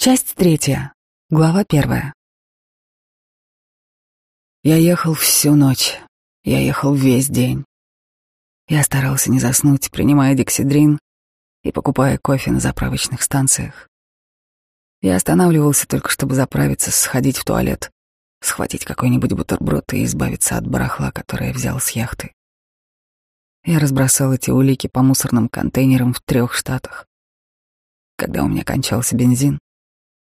Часть третья. Глава первая. Я ехал всю ночь. Я ехал весь день. Я старался не заснуть, принимая дексидрин и покупая кофе на заправочных станциях. Я останавливался только, чтобы заправиться, сходить в туалет, схватить какой-нибудь бутерброд и избавиться от барахла, которое взял с яхты. Я разбросал эти улики по мусорным контейнерам в трех штатах. Когда у меня кончался бензин,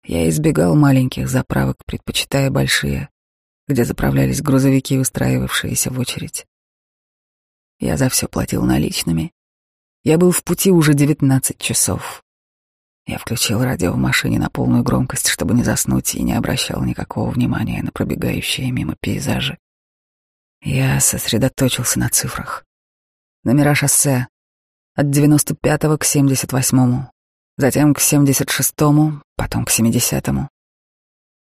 я избегал маленьких заправок, предпочитая большие, где заправлялись грузовики, устраивавшиеся в очередь. Я за все платил наличными. Я был в пути уже девятнадцать часов. Я включил радио в машине на полную громкость, чтобы не заснуть, и не обращал никакого внимания на пробегающие мимо пейзажи. Я сосредоточился на цифрах. Номера шоссе от 95 к 78, затем к 76-му, потом к 70-му.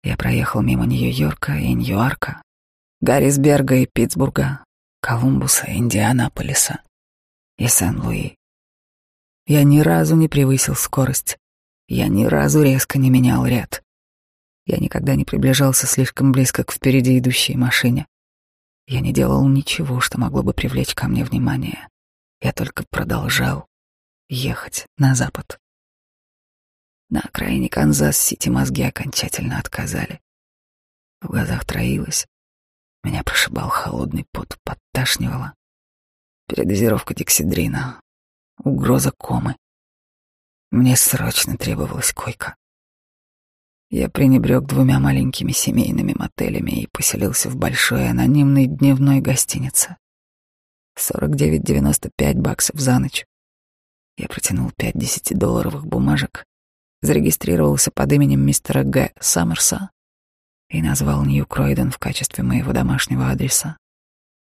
Я проехал мимо Нью-Йорка и Ньюарка, Гаррисберга и Питтсбурга, Колумбуса, Индианаполиса и Сен-Луи. Я ни разу не превысил скорость. Я ни разу резко не менял ряд. Я никогда не приближался слишком близко к впереди идущей машине. Я не делал ничего, что могло бы привлечь ко мне внимание. Я только продолжал ехать на запад. На окраине Канзас-Сити мозги окончательно отказали. В глазах троилось. Меня прошибал холодный пот, подташнивало. Передозировка дексидрина. Угроза комы. Мне срочно требовалась койка. Я пренебрег двумя маленькими семейными мотелями и поселился в большой анонимной дневной гостинице. 49,95 баксов за ночь. Я протянул пять десятидолларовых бумажек зарегистрировался под именем мистера Г. Саммерса и назвал Нью-Кройден в качестве моего домашнего адреса.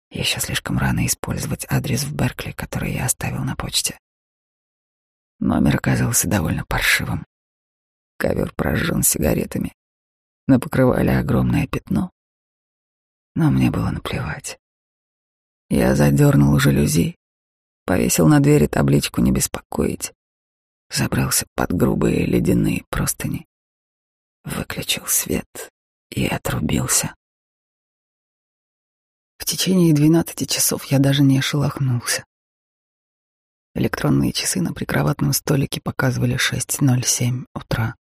Еще слишком рано использовать адрес в Беркли, который я оставил на почте. Номер оказался довольно паршивым. Ковер прожжен сигаретами. На покрывале огромное пятно. Но мне было наплевать. Я задернул жалюзи, повесил на двери табличку «Не беспокоить» забрался под грубые ледяные простыни, выключил свет и отрубился. В течение двенадцати часов я даже не шелохнулся. Электронные часы на прикроватном столике показывали 6.07 утра.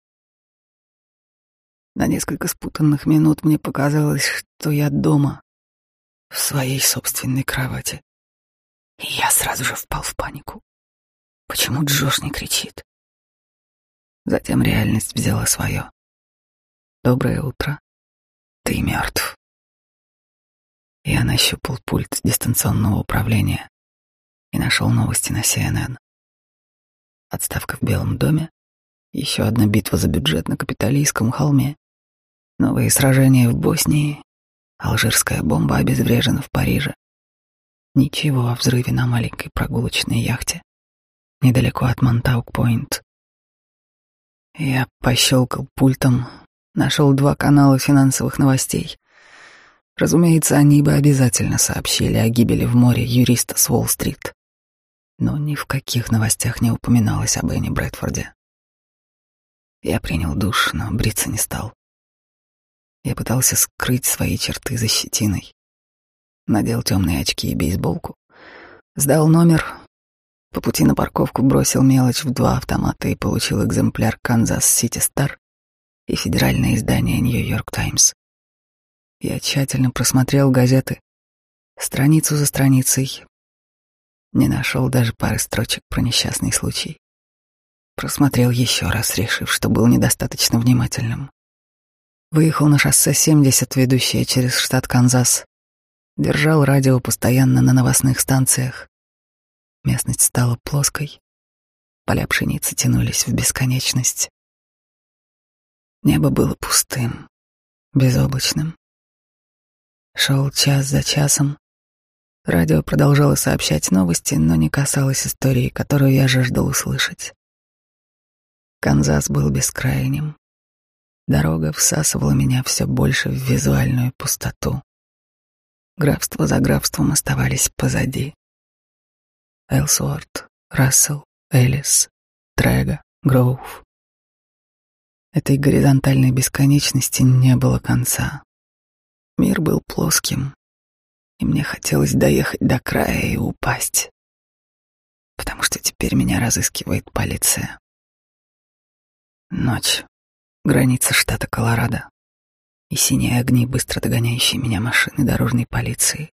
На несколько спутанных минут мне показалось, что я дома, в своей собственной кровати. И я сразу же впал в панику. Почему Джош не кричит? Затем реальность взяла свое. Доброе утро. Ты мертв. Я нащупал пульт дистанционного управления и нашел новости на CNN. Отставка в Белом доме, еще одна битва за бюджет на капиталистском холме, новые сражения в Боснии, алжирская бомба обезврежена в Париже. Ничего о взрыве на маленькой прогулочной яхте недалеко от Монтаук-Пойнт. Я пощелкал пультом, нашел два канала финансовых новостей. Разумеется, они бы обязательно сообщили о гибели в море юриста с Уолл-стрит. Но ни в каких новостях не упоминалось об Энни Брэдфорде. Я принял душ, но бриться не стал. Я пытался скрыть свои черты за щетиной. Надел темные очки и бейсболку. Сдал номер, по пути на парковку бросил мелочь в два автомата и получил экземпляр «Канзас-Сити Стар» и федеральное издание «Нью-Йорк Таймс». Я тщательно просмотрел газеты, страницу за страницей. Не нашел даже пары строчек про несчастный случай. Просмотрел еще раз, решив, что был недостаточно внимательным. Выехал на шоссе 70, ведущее через штат Канзас. Держал радио постоянно на новостных станциях. Местность стала плоской. Поля пшеницы тянулись в бесконечность. Небо было пустым, безоблачным. Шел час за часом. Радио продолжало сообщать новости, но не касалось истории, которую я жаждал услышать. Канзас был бескрайним. Дорога всасывала меня все больше в визуальную пустоту. Графство за графством оставались позади. Элсуорт, Рассел, Элис, Трега, Гроув. Этой горизонтальной бесконечности не было конца. Мир был плоским, и мне хотелось доехать до края и упасть, потому что теперь меня разыскивает полиция. Ночь, граница штата Колорадо и синие огни, быстро догоняющие меня машины дорожной полиции.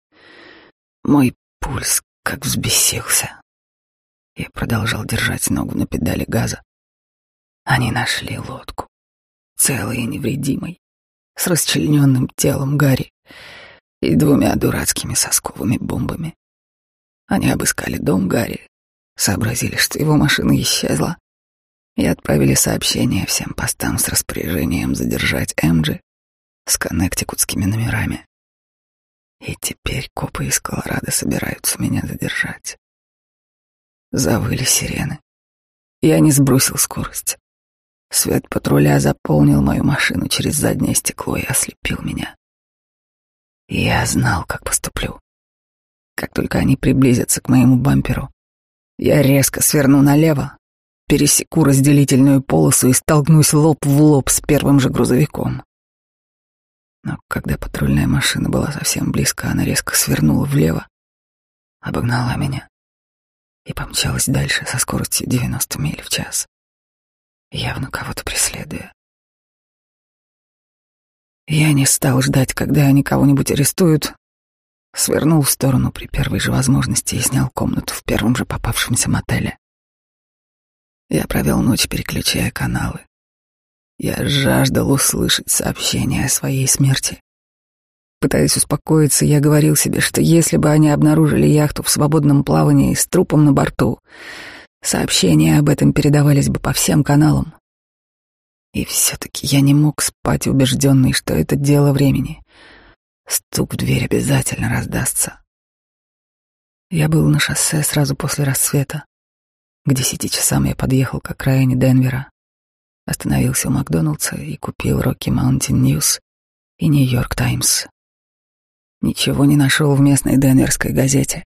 Мой пульс как взбесился. Я продолжал держать ногу на педали газа. Они нашли лодку, целой и невредимой, с расчлененным телом Гарри и двумя дурацкими сосковыми бомбами. Они обыскали дом Гарри, сообразили, что его машина исчезла, и отправили сообщение всем постам с распоряжением задержать Эмджи с коннектикутскими номерами. И теперь копы из Колорадо собираются меня задержать. Завыли сирены. Я не сбросил скорость. Свет патруля заполнил мою машину через заднее стекло и ослепил меня. Я знал, как поступлю. Как только они приблизятся к моему бамперу, я резко сверну налево, пересеку разделительную полосу и столкнусь лоб в лоб с первым же грузовиком. Но когда патрульная машина была совсем близко, она резко свернула влево, обогнала меня и помчалась дальше со скоростью 90 миль в час, явно кого-то преследуя. Я не стал ждать, когда они кого-нибудь арестуют, свернул в сторону при первой же возможности и снял комнату в первом же попавшемся мотеле. Я провел ночь, переключая каналы. Я жаждал услышать сообщение о своей смерти. Пытаясь успокоиться, я говорил себе, что если бы они обнаружили яхту в свободном плавании с трупом на борту, сообщения об этом передавались бы по всем каналам. И все-таки я не мог спать, убежденный, что это дело времени. Стук в дверь обязательно раздастся. Я был на шоссе сразу после рассвета. К десяти часам я подъехал к окраине Денвера, остановился у Макдоналдса и купил Rocky Mountain News и Нью-Йорк Таймс. Ничего не нашел в местной денверской газете,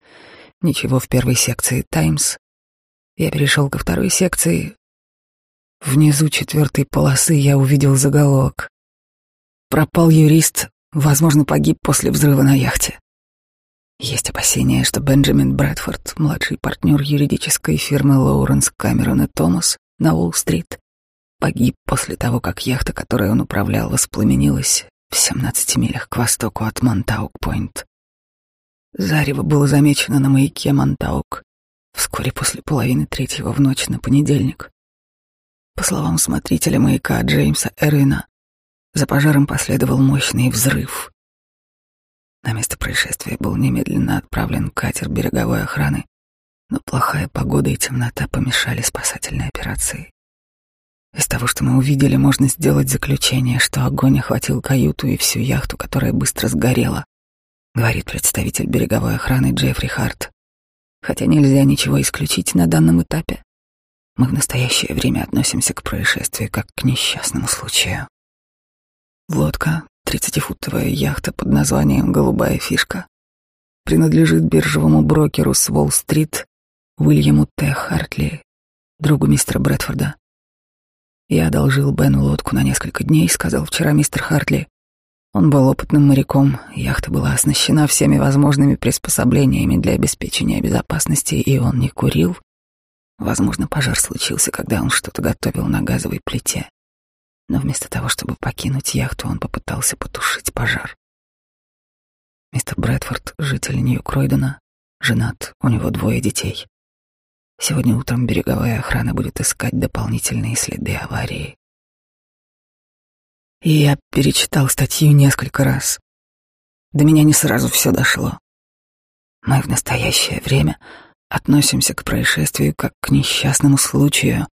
ничего в первой секции Таймс. Я перешел ко второй секции. Внизу четвертой полосы я увидел заголовок. Пропал юрист, возможно, погиб после взрыва на яхте. Есть опасения, что Бенджамин Брэдфорд, младший партнер юридической фирмы Лоуренс Камерон и Томас на Уолл-стрит, погиб после того, как яхта, которой он управлял, воспламенилась в 17 милях к востоку от Монтаук-Пойнт. Зарево было замечено на маяке Монтаук вскоре после половины третьего в ночь на понедельник. По словам смотрителя маяка Джеймса Эрвина, за пожаром последовал мощный взрыв. На место происшествия был немедленно отправлен катер береговой охраны, но плохая погода и темнота помешали спасательной операции. Из того, что мы увидели, можно сделать заключение, что огонь охватил каюту и всю яхту, которая быстро сгорела, говорит представитель береговой охраны Джеффри Харт. Хотя нельзя ничего исключить на данном этапе. Мы в настоящее время относимся к происшествию как к несчастному случаю. Лодка, Тридцатифутовая яхта под названием «Голубая фишка» принадлежит биржевому брокеру с Уолл-стрит Уильяму Т. Хартли, другу мистера Брэдфорда. «Я одолжил Бену лодку на несколько дней», — сказал вчера мистер Хартли. Он был опытным моряком, яхта была оснащена всеми возможными приспособлениями для обеспечения безопасности, и он не курил. Возможно, пожар случился, когда он что-то готовил на газовой плите но вместо того, чтобы покинуть яхту, он попытался потушить пожар. Мистер Брэдфорд, житель Нью-Кройдена, женат, у него двое детей. Сегодня утром береговая охрана будет искать дополнительные следы аварии. И я перечитал статью несколько раз. До меня не сразу все дошло. Мы в настоящее время относимся к происшествию как к несчастному случаю,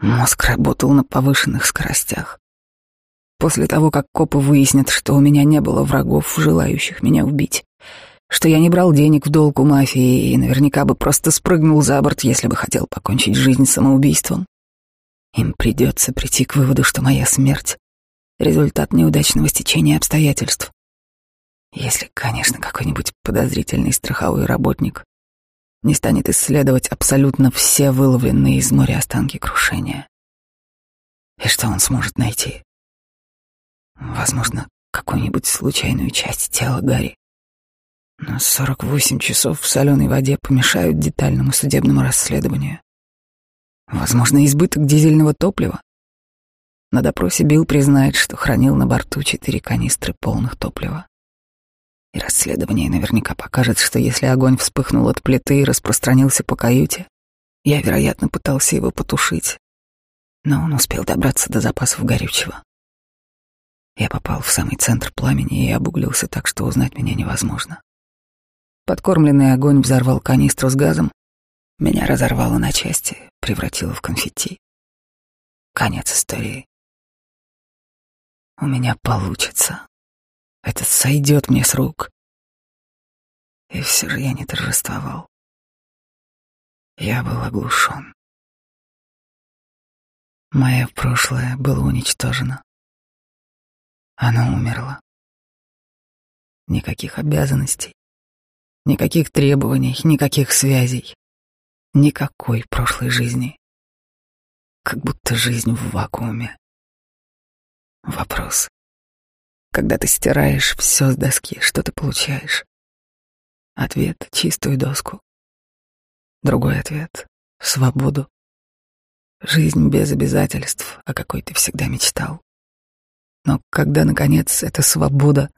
Мозг работал на повышенных скоростях. После того, как копы выяснят, что у меня не было врагов, желающих меня убить, что я не брал денег в долг у мафии и наверняка бы просто спрыгнул за борт, если бы хотел покончить жизнь самоубийством, им придется прийти к выводу, что моя смерть — результат неудачного стечения обстоятельств. Если, конечно, какой-нибудь подозрительный страховой работник не станет исследовать абсолютно все выловленные из моря останки крушения. И что он сможет найти? Возможно, какую-нибудь случайную часть тела Гарри. Но 48 часов в соленой воде помешают детальному судебному расследованию. Возможно, избыток дизельного топлива. На допросе Билл признает, что хранил на борту четыре канистры полных топлива. И расследование наверняка покажет, что если огонь вспыхнул от плиты и распространился по каюте, я, вероятно, пытался его потушить, но он успел добраться до запасов горючего. Я попал в самый центр пламени и обуглился так, что узнать меня невозможно. Подкормленный огонь взорвал канистру с газом, меня разорвало на части, превратило в конфетти. Конец истории. У меня получится. Это сойдет мне с рук. И все же я не торжествовал. Я был оглушен. Мое прошлое было уничтожено. Оно умерло. Никаких обязанностей, никаких требований, никаких связей, никакой прошлой жизни. Как будто жизнь в вакууме. Вопрос. Когда ты стираешь все с доски, что ты получаешь? Ответ — чистую доску. Другой ответ — свободу. Жизнь без обязательств, о какой ты всегда мечтал. Но когда, наконец, эта свобода,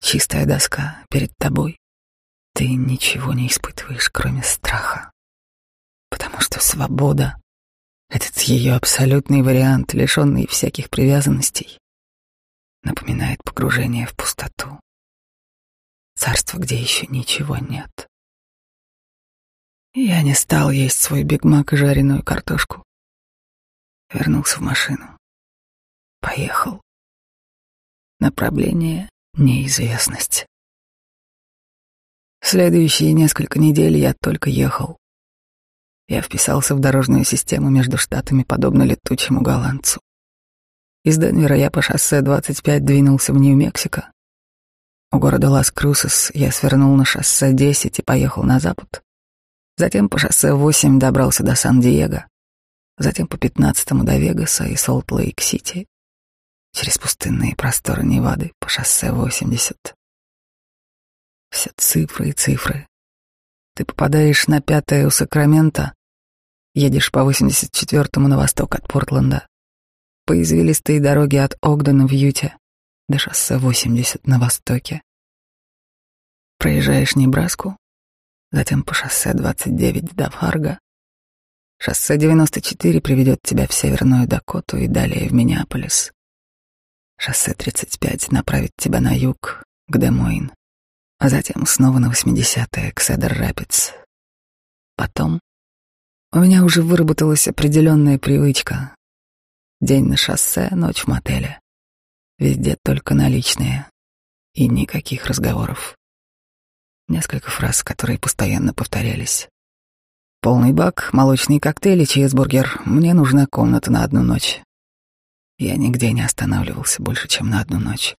чистая доска перед тобой, ты ничего не испытываешь, кроме страха. Потому что свобода этот ее абсолютный вариант, лишенный всяких привязанностей, напоминает погружение в пустоту. Царство, где еще ничего нет. Я не стал есть свой бигмак и жареную картошку. Вернулся в машину. Поехал. Направление — неизвестность. Следующие несколько недель я только ехал. Я вписался в дорожную систему между штатами, подобно летучему голландцу. Из Денвера я по шоссе 25 двинулся в Нью-Мексико. У города Лас-Крусес я свернул на шоссе 10 и поехал на запад. Затем по шоссе 8 добрался до Сан-Диего. Затем по 15 до Вегаса и Солт-Лейк-Сити. Через пустынные просторы Невады по шоссе 80. Все цифры и цифры. Ты попадаешь на пятое у Сакрамента, Едешь по 84-му на восток от Портленда, по извилистой дороге от Огдена в Юте до шоссе 80 на востоке. Проезжаешь Небраску, затем по шоссе 29 до Фарго. Шоссе 94 приведет тебя в Северную Дакоту и далее в Миннеаполис. Шоссе 35 направит тебя на юг, к Демойн, а затем снова на 80-е, к Седер-Рапидс. Потом у меня уже выработалась определенная привычка. День на шоссе, ночь в мотеле. Везде только наличные. И никаких разговоров. Несколько фраз, которые постоянно повторялись. Полный бак, молочный коктейль и чизбургер. Мне нужна комната на одну ночь. Я нигде не останавливался больше, чем на одну ночь.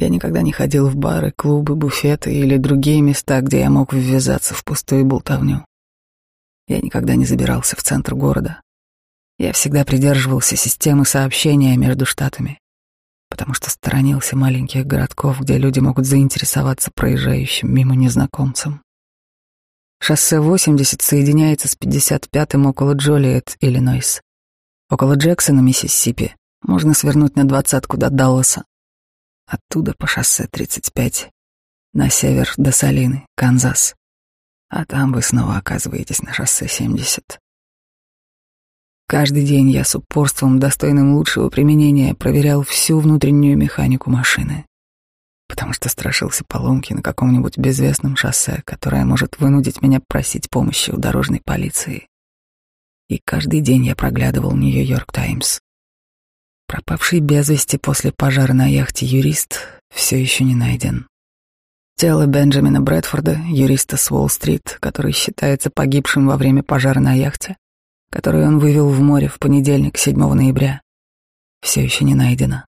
Я никогда не ходил в бары, клубы, буфеты или другие места, где я мог ввязаться в пустую болтовню. Я никогда не забирался в центр города. Я всегда придерживался системы сообщения между штатами, потому что сторонился маленьких городков, где люди могут заинтересоваться проезжающим мимо незнакомцем. Шоссе 80 соединяется с 55-м около Джолиет, Иллинойс. Около Джексона, Миссисипи, можно свернуть на двадцатку до Далласа. Оттуда по шоссе 35 на север до Салины, Канзас а там вы снова оказываетесь на шоссе 70. Каждый день я с упорством, достойным лучшего применения, проверял всю внутреннюю механику машины, потому что страшился поломки на каком-нибудь безвестном шоссе, которое может вынудить меня просить помощи у дорожной полиции. И каждый день я проглядывал Нью-Йорк Таймс. Пропавший без вести после пожара на яхте юрист все еще не найден. Тело Бенджамина Брэдфорда, юриста с Уолл-стрит, который считается погибшим во время пожара на яхте, которую он вывел в море в понедельник, 7 ноября, все еще не найдено.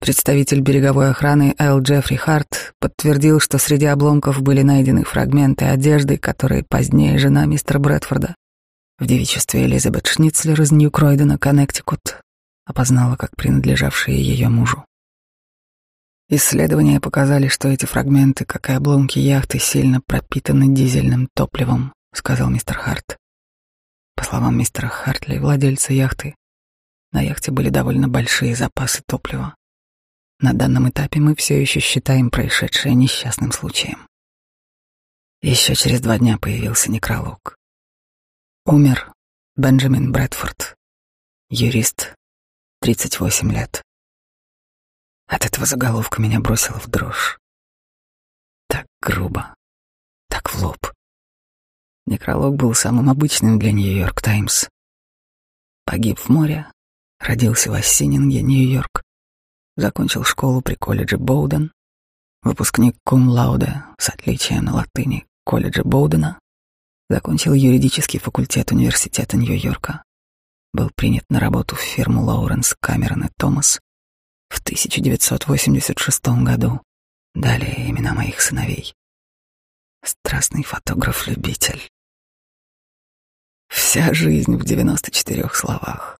Представитель береговой охраны Эл Джеффри Харт подтвердил, что среди обломков были найдены фрагменты одежды, которые позднее жена мистера Брэдфорда в девичестве Элизабет Шницлер из Нью-Кройдена, Коннектикут, опознала как принадлежавшие ее мужу. Исследования показали, что эти фрагменты, как и обломки яхты, сильно пропитаны дизельным топливом, сказал мистер Харт. По словам мистера Хартли, владельца яхты, на яхте были довольно большие запасы топлива. На данном этапе мы все еще считаем происшедшее несчастным случаем. Еще через два дня появился некролог. Умер Бенджамин Брэдфорд, юрист, 38 лет. От этого заголовка меня бросило в дрожь. Так грубо, так в лоб. Некролог был самым обычным для Нью-Йорк Таймс. Погиб в море, родился в Ассининге, Нью-Йорк, закончил школу при колледже Боуден, выпускник кум лауде с отличием на латыни колледжа Боудена, закончил юридический факультет университета Нью-Йорка, был принят на работу в фирму Лоуренс Камерон и Томас в 1986 году. Далее имена моих сыновей. Страстный фотограф-любитель. Вся жизнь в 94 словах.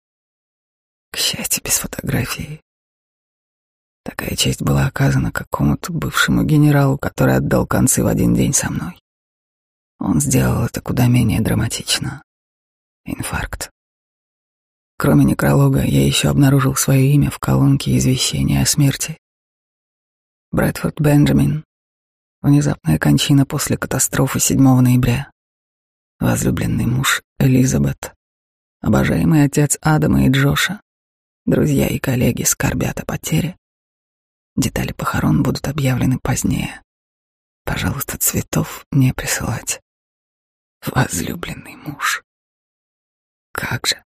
К счастью, без фотографии. Такая честь была оказана какому-то бывшему генералу, который отдал концы в один день со мной. Он сделал это куда менее драматично. Инфаркт. Кроме некролога, я еще обнаружил свое имя в колонке извещения о смерти. Брэдфорд Бенджамин. Внезапная кончина после катастрофы 7 ноября возлюбленный муж Элизабет, обожаемый отец Адама и Джоша, друзья и коллеги скорбят о потере. Детали похорон будут объявлены позднее. Пожалуйста, цветов не присылать. Возлюбленный муж. Как же?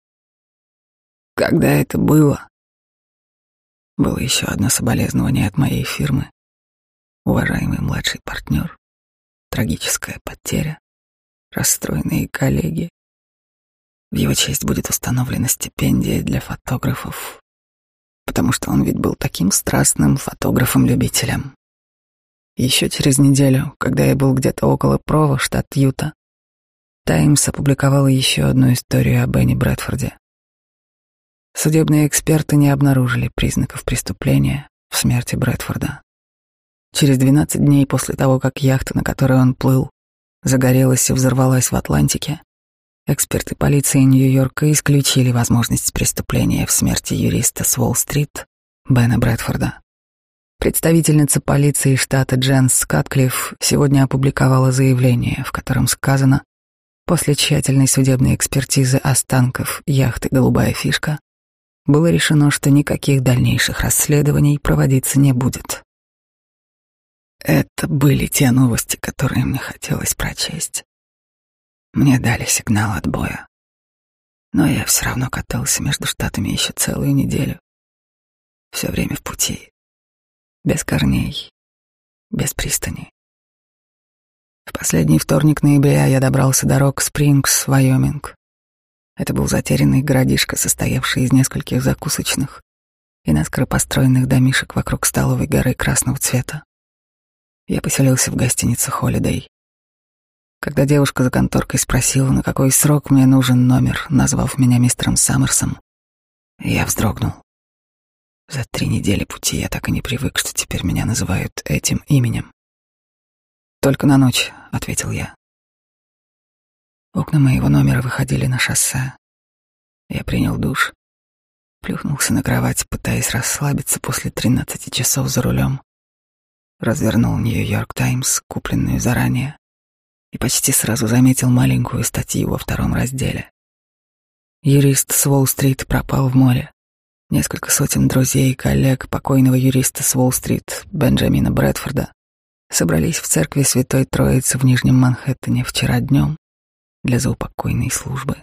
Когда это было? Было еще одно соболезнование от моей фирмы. Уважаемый младший партнер. Трагическая потеря расстроенные коллеги. В его честь будет установлена стипендия для фотографов, потому что он ведь был таким страстным фотографом-любителем. Еще через неделю, когда я был где-то около Прово, штат Юта, Таймс опубликовала еще одну историю о Бенни Брэдфорде. Судебные эксперты не обнаружили признаков преступления в смерти Брэдфорда. Через 12 дней после того, как яхта, на которой он плыл, загорелась и взорвалась в Атлантике, эксперты полиции Нью-Йорка исключили возможность преступления в смерти юриста с Уолл-стрит Бена Брэдфорда. Представительница полиции штата Дженс Скатклифф сегодня опубликовала заявление, в котором сказано, после тщательной судебной экспертизы останков яхты «Голубая фишка» было решено, что никаких дальнейших расследований проводиться не будет. Это были те новости, которые мне хотелось прочесть. Мне дали сигнал отбоя. Но я все равно катался между штатами еще целую неделю. Все время в пути. Без корней, без пристани. В последний вторник ноября я добрался до Рок-Спрингс, Вайоминг. Это был затерянный городишко, состоявший из нескольких закусочных и наскоро построенных домишек вокруг столовой горы красного цвета. Я поселился в гостинице «Холидей». Когда девушка за конторкой спросила, на какой срок мне нужен номер, назвав меня мистером Саммерсом, я вздрогнул. За три недели пути я так и не привык, что теперь меня называют этим именем. «Только на ночь», — ответил я. Окна моего номера выходили на шоссе. Я принял душ, плюхнулся на кровать, пытаясь расслабиться после тринадцати часов за рулем развернул Нью-Йорк Таймс, купленную заранее, и почти сразу заметил маленькую статью во втором разделе. Юрист с Уолл-стрит пропал в море. Несколько сотен друзей и коллег покойного юриста с Уолл-стрит Бенджамина Брэдфорда собрались в церкви Святой Троицы в Нижнем Манхэттене вчера днем для заупокойной службы.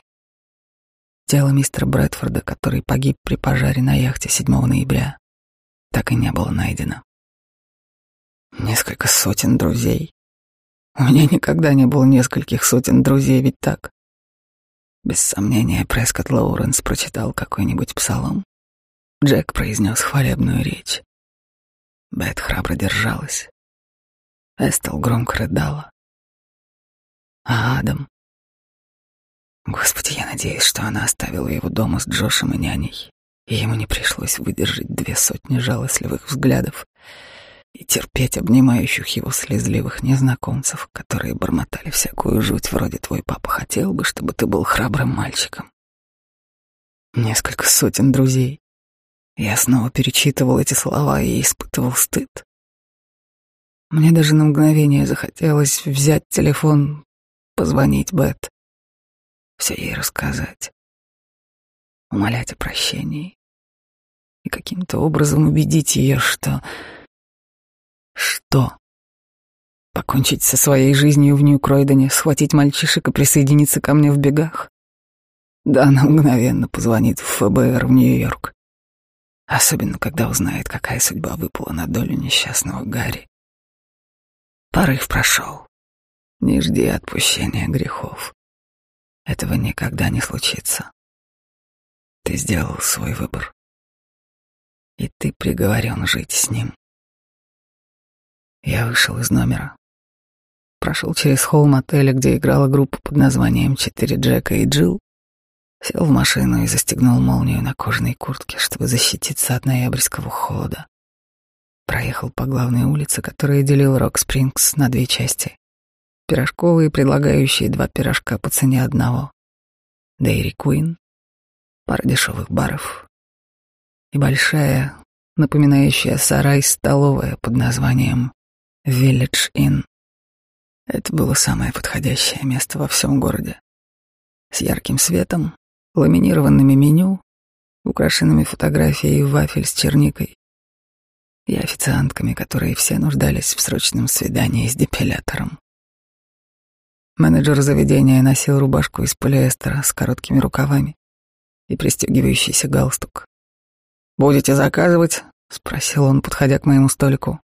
Тело мистера Брэдфорда, который погиб при пожаре на яхте 7 ноября, так и не было найдено. Несколько сотен друзей. У меня никогда не было нескольких сотен друзей, ведь так? Без сомнения, Прескотт Лоуренс прочитал какой-нибудь псалом. Джек произнес хвалебную речь. Бет храбро держалась. Эстел громко рыдала. А Адам... Господи, я надеюсь, что она оставила его дома с Джошем и няней, и ему не пришлось выдержать две сотни жалостливых взглядов и терпеть обнимающих его слезливых незнакомцев, которые бормотали всякую жуть, вроде «твой папа хотел бы, чтобы ты был храбрым мальчиком». Несколько сотен друзей. Я снова перечитывал эти слова и испытывал стыд. Мне даже на мгновение захотелось взять телефон, позвонить Бет, все ей рассказать, умолять о прощении и каким-то образом убедить ее, что что? Покончить со своей жизнью в Нью-Кройдене, схватить мальчишек и присоединиться ко мне в бегах? Да она мгновенно позвонит в ФБР в Нью-Йорк. Особенно, когда узнает, какая судьба выпала на долю несчастного Гарри. Порыв прошел. Не жди отпущения грехов. Этого никогда не случится. Ты сделал свой выбор. И ты приговорен жить с ним. Я вышел из номера. Прошел через холл отеля, где играла группа под названием «Четыре Джека и Джилл». Сел в машину и застегнул молнию на кожаной куртке, чтобы защититься от ноябрьского холода. Проехал по главной улице, которая делил Рок-Спрингс на две части. Пирожковые, предлагающие два пирожка по цене одного. Дейри Куин, пара дешевых баров и большая, напоминающая сарай столовая под названием Village Inn. Это было самое подходящее место во всем городе. С ярким светом, ламинированными меню, украшенными фотографией вафель с черникой и официантками, которые все нуждались в срочном свидании с депилятором. Менеджер заведения носил рубашку из полиэстера с короткими рукавами и пристегивающийся галстук. «Будете заказывать?» — спросил он, подходя к моему столику.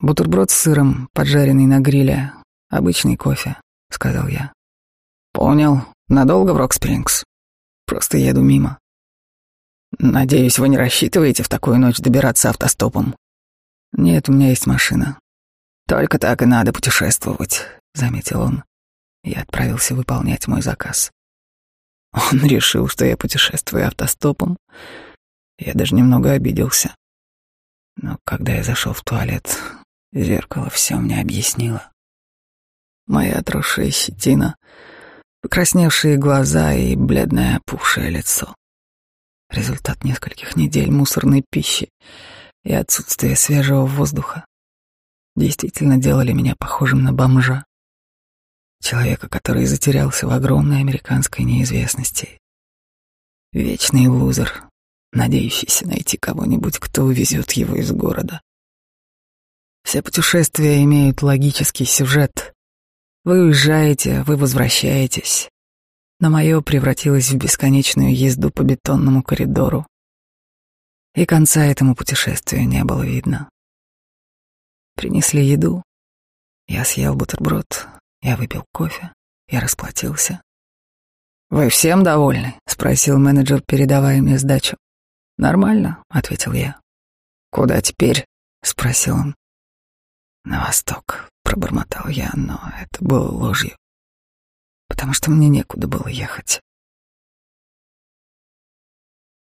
Бутерброд с сыром, поджаренный на гриле, обычный кофе, сказал я. Понял. Надолго в Рок-Спрингс? Просто еду мимо. Надеюсь, вы не рассчитываете в такую ночь добираться автостопом? Нет, у меня есть машина. Только так и надо путешествовать, заметил он. Я отправился выполнять мой заказ. Он решил, что я путешествую автостопом. Я даже немного обиделся. Но когда я зашел в туалет, Зеркало все мне объяснило. Моя отросшая щетина, покрасневшие глаза и бледное опухшее лицо. Результат нескольких недель мусорной пищи и отсутствия свежего воздуха действительно делали меня похожим на бомжа. Человека, который затерялся в огромной американской неизвестности. Вечный лузер, надеющийся найти кого-нибудь, кто увезет его из города. Все путешествия имеют логический сюжет. Вы уезжаете, вы возвращаетесь. Но мое превратилось в бесконечную езду по бетонному коридору. И конца этому путешествию не было видно. Принесли еду. Я съел бутерброд, я выпил кофе, я расплатился. «Вы всем довольны?» — спросил менеджер, передавая мне сдачу. «Нормально», — ответил я. «Куда теперь?» — спросил он. На восток, пробормотал я, но это было ложью, потому что мне некуда было ехать.